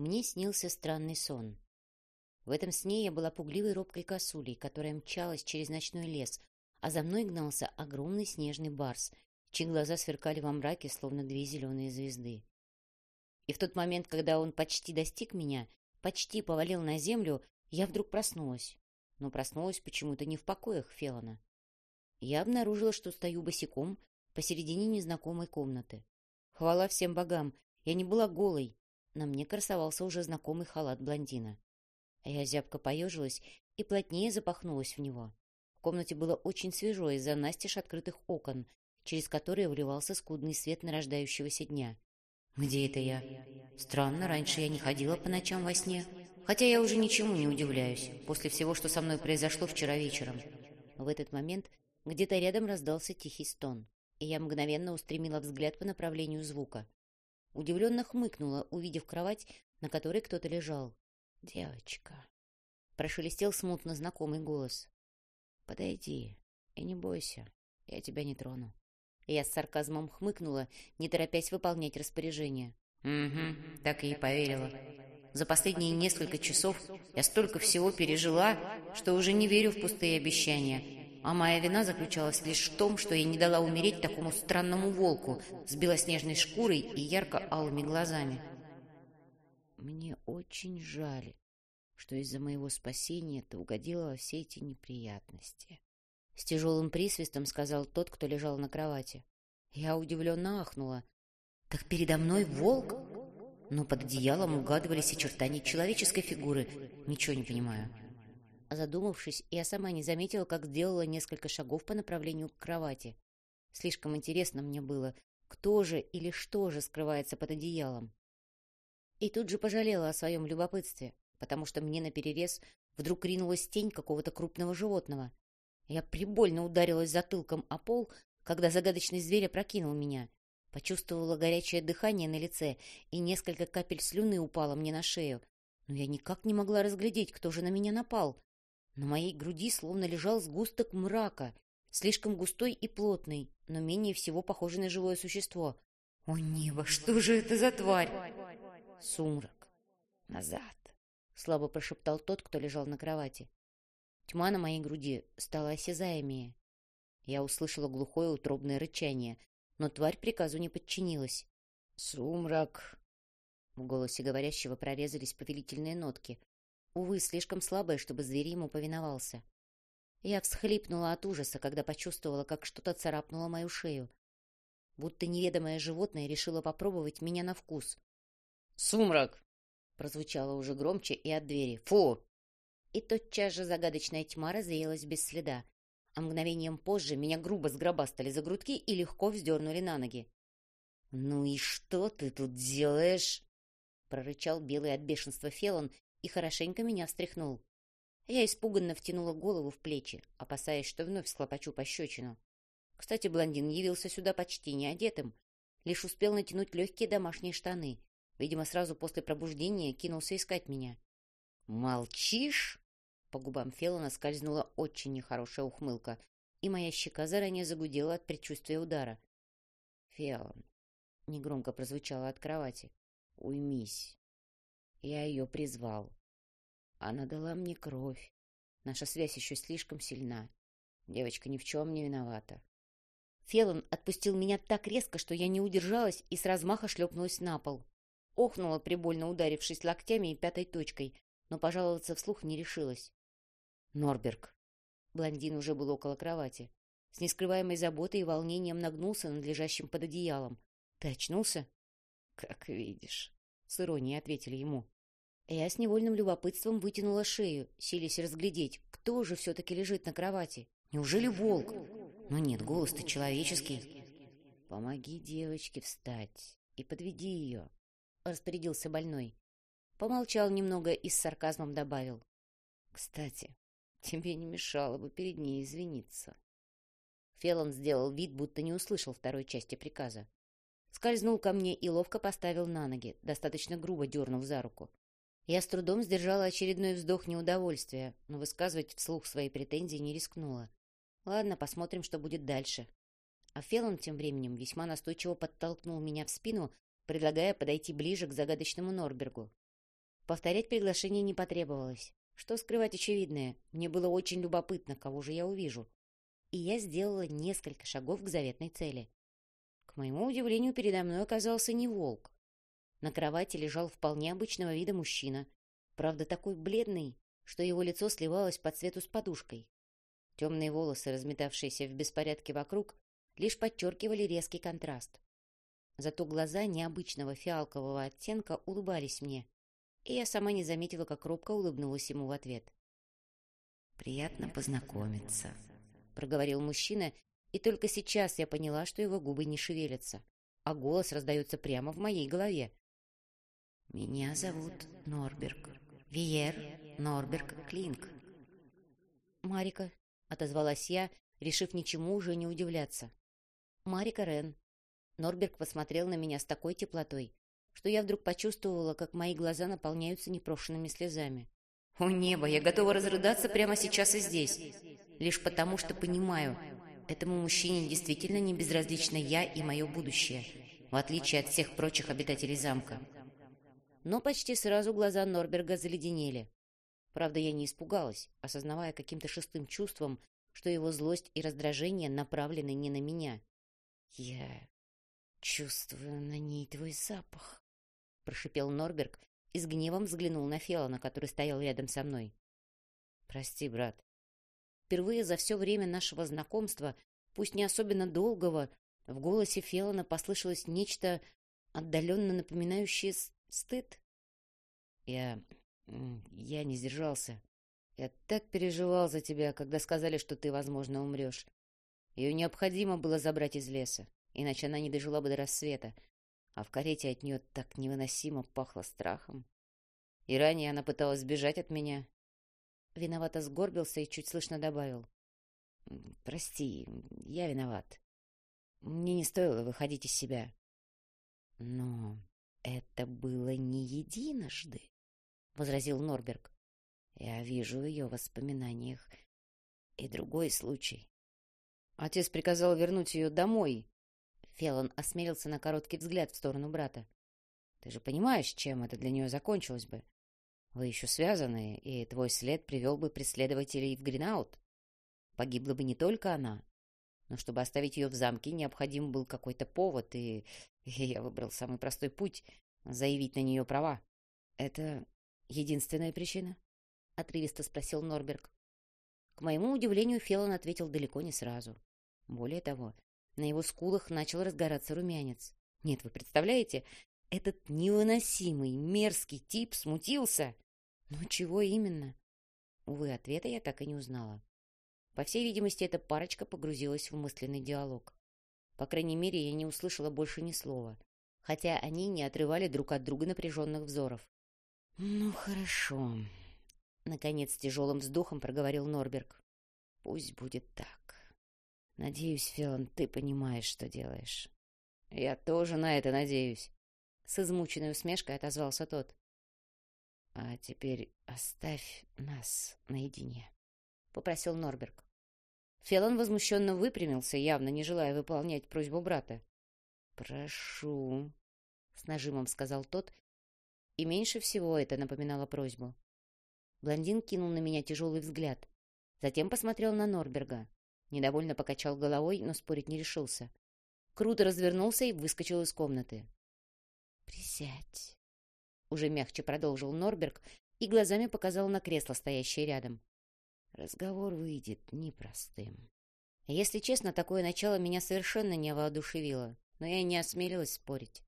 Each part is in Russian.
Мне снился странный сон. В этом сне я была пугливой робкой косулей, которая мчалась через ночной лес, а за мной гнался огромный снежный барс, чьи глаза сверкали во мраке, словно две зеленые звезды. И в тот момент, когда он почти достиг меня, почти повалил на землю, я вдруг проснулась. Но проснулась почему-то не в покоях Фелона. Я обнаружила, что стою босиком посередине незнакомой комнаты. Хвала всем богам, я не была голой. На мне красовался уже знакомый халат блондина. Я зябко поежилась и плотнее запахнулась в него. В комнате было очень свежо из-за настежь открытых окон, через которые вливался скудный свет нарождающегося дня. «Где это я? Странно, раньше я не ходила по ночам во сне, хотя я уже ничему не удивляюсь после всего, что со мной произошло вчера вечером». В этот момент где-то рядом раздался тихий стон, и я мгновенно устремила взгляд по направлению звука. Удивленно хмыкнула, увидев кровать, на которой кто-то лежал. «Девочка!» Прошелестел смутно знакомый голос. «Подойди и не бойся, я тебя не трону». Я с сарказмом хмыкнула, не торопясь выполнять распоряжение. «Угу, так и поверила. За последние несколько часов я столько всего пережила, что уже не верю в пустые обещания. А моя вина заключалась лишь в том, что я не дала умереть такому странному волку с белоснежной шкурой и ярко-алыми глазами. Мне очень жаль, что из-за моего спасения ты угодила во все эти неприятности. С тяжелым присвистом сказал тот, кто лежал на кровати. Я удивленно ахнула. Так передо мной волк? Но под одеялом угадывались очертания человеческой фигуры. Ничего не понимаю. Задумавшись, я сама не заметила, как сделала несколько шагов по направлению к кровати. Слишком интересно мне было, кто же или что же скрывается под одеялом. И тут же пожалела о своем любопытстве, потому что мне наперерез вдруг ринулась тень какого-то крупного животного. Я прибольно ударилась затылком о пол, когда загадочный зверь опрокинул меня. Почувствовала горячее дыхание на лице, и несколько капель слюны упало мне на шею. Но я никак не могла разглядеть, кто же на меня напал. На моей груди словно лежал сгусток мрака, слишком густой и плотный, но менее всего похожий на живое существо. «О небо, что же это за тварь?» «Сумрак. Назад!» — слабо прошептал тот, кто лежал на кровати. Тьма на моей груди стала осязаемее. Я услышала глухое утробное рычание, но тварь приказу не подчинилась. «Сумрак!» В голосе говорящего прорезались повелительные нотки. Увы, слишком слабые, чтобы зверь ему повиновался. Я всхлипнула от ужаса, когда почувствовала, как что-то царапнуло мою шею. Будто неведомое животное решило попробовать меня на вкус. «Сумрак!» прозвучало уже громче и от двери. «Фу!» И тотчас же загадочная тьма развеялась без следа, а мгновением позже меня грубо сгробастали за грудки и легко вздернули на ноги. «Ну и что ты тут делаешь?» прорычал белый от бешенства Фелон и хорошенько меня встряхнул. Я испуганно втянула голову в плечи, опасаясь, что вновь схлопочу пощечину. Кстати, блондин явился сюда почти не одетым, лишь успел натянуть легкие домашние штаны. Видимо, сразу после пробуждения кинулся искать меня. «Молчишь?» По губам Феллона скользнула очень нехорошая ухмылка, и моя щека заранее загудела от предчувствия удара. «Феллон», — негромко прозвучало от кровати, — «уймись. Я ее призвал. Она дала мне кровь. Наша связь еще слишком сильна. Девочка ни в чем не виновата». Феллон отпустил меня так резко, что я не удержалась и с размаха шлепнулась на пол. Охнула, прибольно ударившись локтями и пятой точкой, но пожаловаться вслух не решилась. Норберг. Блондин уже был около кровати. С нескрываемой заботой и волнением нагнулся над лежащим под одеялом. «Ты очнулся?» «Как видишь», — с иронией ответили ему. Я с невольным любопытством вытянула шею, силясь разглядеть, кто же все-таки лежит на кровати. Неужели волк? Но нет, голос-то человеческий. «Помоги девочке встать и подведи ее», — распорядился больной. Помолчал немного и с сарказмом добавил. «Кстати, тебе не мешало бы перед ней извиниться». Фелон сделал вид, будто не услышал второй части приказа. Скользнул ко мне и ловко поставил на ноги, достаточно грубо дернув за руку. Я с трудом сдержала очередной вздох неудовольствия, но высказывать вслух свои претензии не рискнула. Ладно, посмотрим, что будет дальше. А Фелон тем временем весьма настойчиво подтолкнул меня в спину, предлагая подойти ближе к загадочному Норбергу. Повторять приглашение не потребовалось. Что скрывать очевидное? Мне было очень любопытно, кого же я увижу. И я сделала несколько шагов к заветной цели. Моему удивлению, передо мной оказался не волк. На кровати лежал вполне обычного вида мужчина. Правда, такой бледный, что его лицо сливалось по цвету с подушкой. Темные волосы, разметавшиеся в беспорядке вокруг, лишь подчеркивали резкий контраст. Зато глаза необычного фиалкового оттенка улыбались мне, и я сама не заметила, как робко улыбнулась ему в ответ. «Приятно познакомиться», — проговорил мужчина, и только сейчас я поняла, что его губы не шевелятся, а голос раздается прямо в моей голове. «Меня зовут Норберг. Виер Норберг Клинк». «Марика», — отозвалась я, решив ничему уже не удивляться. «Марика Рен». Норберг посмотрел на меня с такой теплотой, что я вдруг почувствовала, как мои глаза наполняются непрошенными слезами. «О небо, я готова разрыдаться прямо сейчас и здесь, лишь потому что понимаю, этому мужчине действительно не безразлична я и мое будущее, в отличие от всех прочих обитателей замка». Но почти сразу глаза Норберга заледенели. Правда, я не испугалась, осознавая каким-то шестым чувством, что его злость и раздражение направлены не на меня. «Я чувствую на ней твой запах», — прошипел Норберг и с гневом взглянул на Фелана, который стоял рядом со мной. «Прости, брат. Впервые за все время нашего знакомства, пусть не особенно долгого, в голосе Фелана послышалось нечто отдаленно напоминающее стыд. Я... я не сдержался. Я так переживал за тебя, когда сказали, что ты, возможно, умрешь. Ее необходимо было забрать из леса, иначе она не дожила бы до рассвета, а в карете от нее так невыносимо пахло страхом. И ранее она пыталась сбежать от меня. Виновато сгорбился и чуть слышно добавил. «Прости, я виноват. Мне не стоило выходить из себя». «Но это было не единожды», — возразил Норберг. «Я вижу в ее воспоминаниях и другой случай». Отец приказал вернуть ее домой, Фелон осмелился на короткий взгляд в сторону брата. «Ты же понимаешь, чем это для нее закончилось бы? Вы еще связаны, и твой след привел бы преследователей в Гринаут. Погибла бы не только она, но чтобы оставить ее в замке, необходим был какой-то повод, и, и я выбрал самый простой путь — заявить на нее права. Это единственная причина?» — отрывисто спросил Норберг. К моему удивлению, Фелон ответил далеко не сразу. Более того, на его скулах начал разгораться румянец. Нет, вы представляете, этот невыносимый, мерзкий тип смутился. Но чего именно? Увы, ответа я так и не узнала. По всей видимости, эта парочка погрузилась в мысленный диалог. По крайней мере, я не услышала больше ни слова, хотя они не отрывали друг от друга напряженных взоров. «Ну, хорошо», — наконец тяжелым вздохом проговорил Норберг. «Пусть будет так. Надеюсь, Фелон, ты понимаешь, что делаешь. Я тоже на это надеюсь. С измученной усмешкой отозвался тот. А теперь оставь нас наедине, попросил Норберг. Фелон возмущенно выпрямился, явно не желая выполнять просьбу брата. «Прошу», — с нажимом сказал тот, и меньше всего это напоминало просьбу. Блондин кинул на меня тяжелый взгляд, затем посмотрел на Норберга. Недовольно покачал головой, но спорить не решился. Круто развернулся и выскочил из комнаты. «Присядь», — уже мягче продолжил Норберг и глазами показал на кресло, стоящее рядом. «Разговор выйдет непростым». Если честно, такое начало меня совершенно не воодушевило, но я не осмелилась спорить.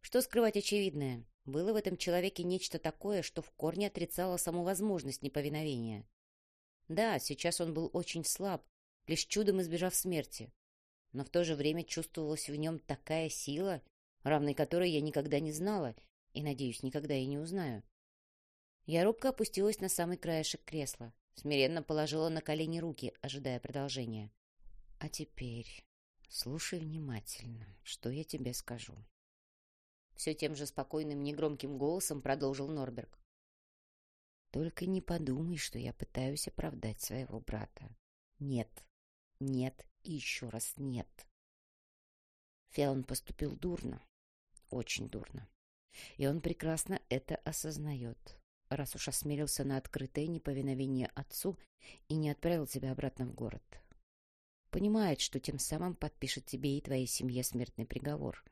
Что скрывать очевидное? Было в этом человеке нечто такое, что в корне отрицало саму возможность неповиновения. Да, сейчас он был очень слаб, лишь чудом избежав смерти. Но в то же время чувствовалась в нем такая сила, равной которой я никогда не знала и, надеюсь, никогда и не узнаю. Я робко опустилась на самый краешек кресла, смиренно положила на колени руки, ожидая продолжения. А теперь слушай внимательно, что я тебе скажу. Все тем же спокойным, негромким голосом продолжил Норберг. Только не подумай, что я пытаюсь оправдать своего брата. Нет, нет и еще раз нет. Фион поступил дурно, очень дурно. И он прекрасно это осознает, раз уж осмелился на открытое неповиновение отцу и не отправил тебя обратно в город. Понимает, что тем самым подпишет тебе и твоей семье смертный приговор,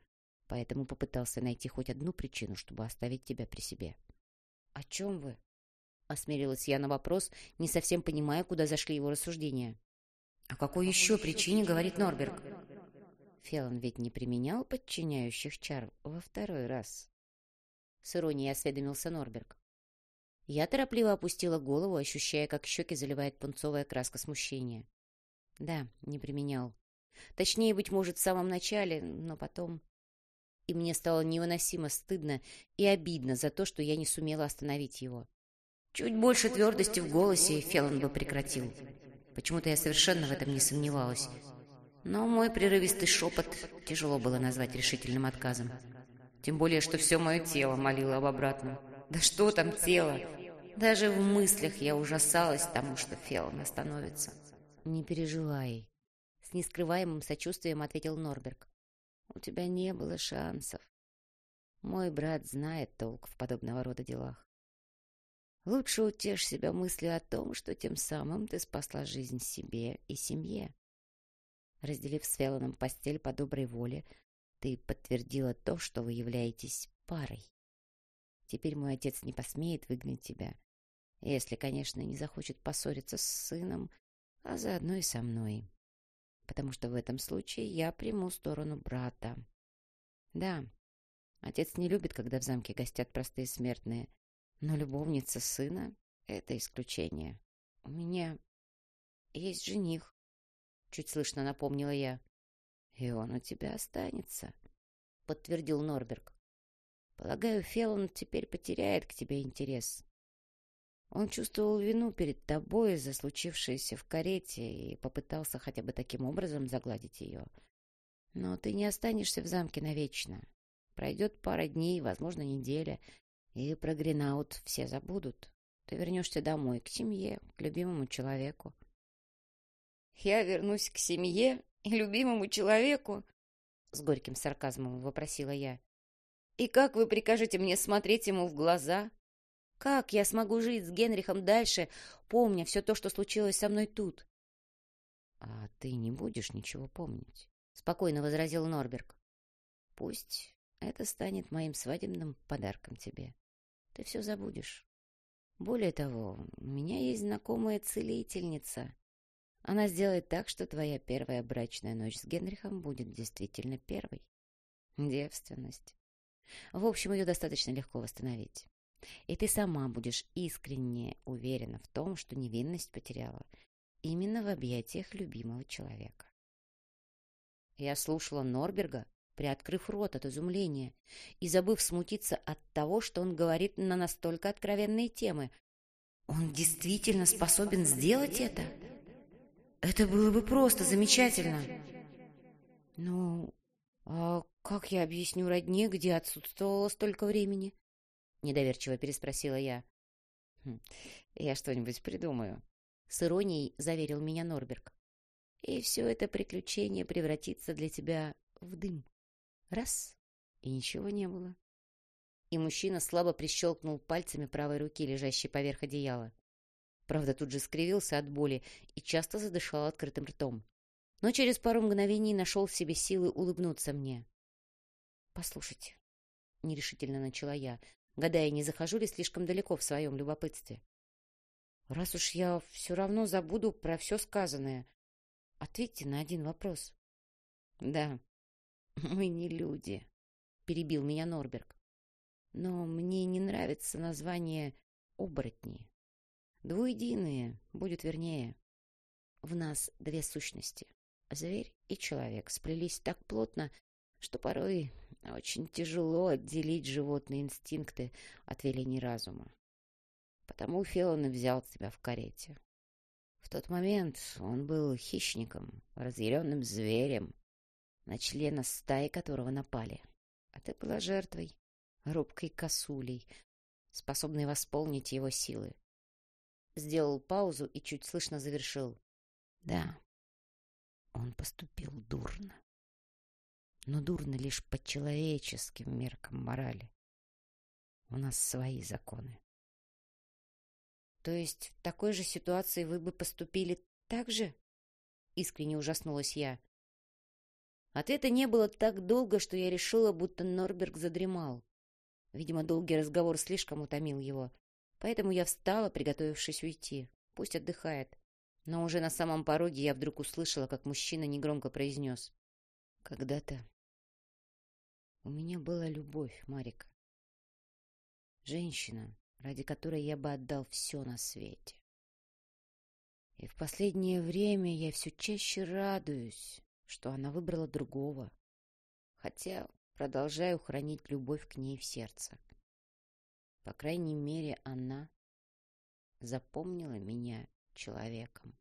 поэтому попытался найти хоть одну причину, чтобы оставить тебя при себе. — О чем вы? — осмелилась я на вопрос, не совсем понимая, куда зашли его рассуждения. — О какой еще причине, — говорит Норберг. Фелон ведь не применял подчиняющих чар во второй раз. С иронией осведомился Норберг. Я торопливо опустила голову, ощущая, как щеки заливает пунцовая краска смущения. Да, не применял. Точнее, быть может, в самом начале, но потом... И мне стало невыносимо стыдно и обидно за то, что я не сумела остановить его. Чуть больше твердости в голосе Феллон бы прекратил. Почему-то я совершенно в этом не сомневалась. Но мой прерывистый шепот тяжело было назвать решительным отказом. Тем более, что все мое тело молило об обратном. Да что там тело? Даже в мыслях я ужасалась тому, что Феллон остановится. «Не переживай», — с нескрываемым сочувствием ответил Норберг. «У тебя не было шансов. Мой брат знает толк в подобного рода делах. Лучше утешь себя мыслью о том, что тем самым ты спасла жизнь себе и семье. Разделив с Феллоном постель по доброй воле, ты подтвердила то, что вы являетесь парой. Теперь мой отец не посмеет выгнать тебя, если, конечно, не захочет поссориться с сыном а заодно и со мной. Потому что в этом случае я приму сторону брата. Да, отец не любит, когда в замке гостят простые смертные, но любовница сына — это исключение. У меня есть жених, — чуть слышно напомнила я. И он у тебя останется, — подтвердил Норберг. Полагаю, Феллон теперь потеряет к тебе интерес. Он чувствовал вину перед тобой за случившееся в карете и попытался хотя бы таким образом загладить ее. Но ты не останешься в замке навечно. Пройдет пара дней, возможно, неделя, и про Гринаут все забудут. Ты вернешься домой, к семье, к любимому человеку. «Я вернусь к семье и любимому человеку?» — с горьким сарказмом вопросила я. «И как вы прикажете мне смотреть ему в глаза?» Как я смогу жить с Генрихом дальше, помня все то, что случилось со мной тут? — А ты не будешь ничего помнить, — спокойно возразил Норберг. — Пусть это станет моим свадебным подарком тебе. Ты все забудешь. Более того, у меня есть знакомая целительница. Она сделает так, что твоя первая брачная ночь с Генрихом будет действительно первой. Девственность. В общем, ее достаточно легко восстановить. И ты сама будешь искренне уверена в том, что невинность потеряла именно в объятиях любимого человека. Я слушала Норберга, приоткрыв рот от изумления и забыв смутиться от того, что он говорит на настолько откровенные темы. Он действительно способен сделать это? Это было бы просто замечательно. Ну, а как я объясню родне, где отсутствовало столько времени? — недоверчиво переспросила я. «Хм, «Я что-нибудь придумаю», — с иронией заверил меня Норберг. «И все это приключение превратится для тебя в дым. Раз — и ничего не было». И мужчина слабо прищелкнул пальцами правой руки, лежащей поверх одеяла. Правда, тут же скривился от боли и часто задышал открытым ртом. Но через пару мгновений нашел в себе силы улыбнуться мне. «Послушайте», — нерешительно начала я, гадая, не захожу ли слишком далеко в своем любопытстве. Раз уж я все равно забуду про все сказанное, ответьте на один вопрос. — Да, мы не люди, — перебил меня Норберг. Но мне не нравится название «оборотни». Двуединые, будет вернее. В нас две сущности — зверь и человек — сплелись так плотно, что порой очень тяжело отделить животные инстинкты от велений разума. Потому Фелон и взял тебя в карете. В тот момент он был хищником, разъяренным зверем, на члена стаи которого напали. А ты была жертвой, робкой косулей, способной восполнить его силы. Сделал паузу и чуть слышно завершил. Да, он поступил дурно но дурно лишь по человеческим меркам морали. У нас свои законы. То есть в такой же ситуации вы бы поступили так же? Искренне ужаснулась я. Ответа не было так долго, что я решила, будто Норберг задремал. Видимо, долгий разговор слишком утомил его. Поэтому я встала, приготовившись уйти. Пусть отдыхает. Но уже на самом пороге я вдруг услышала, как мужчина негромко произнес. Когда-то у меня была любовь, Марика. Женщина, ради которой я бы отдал все на свете. И в последнее время я все чаще радуюсь, что она выбрала другого, хотя продолжаю хранить любовь к ней в сердце. По крайней мере, она запомнила меня человеком.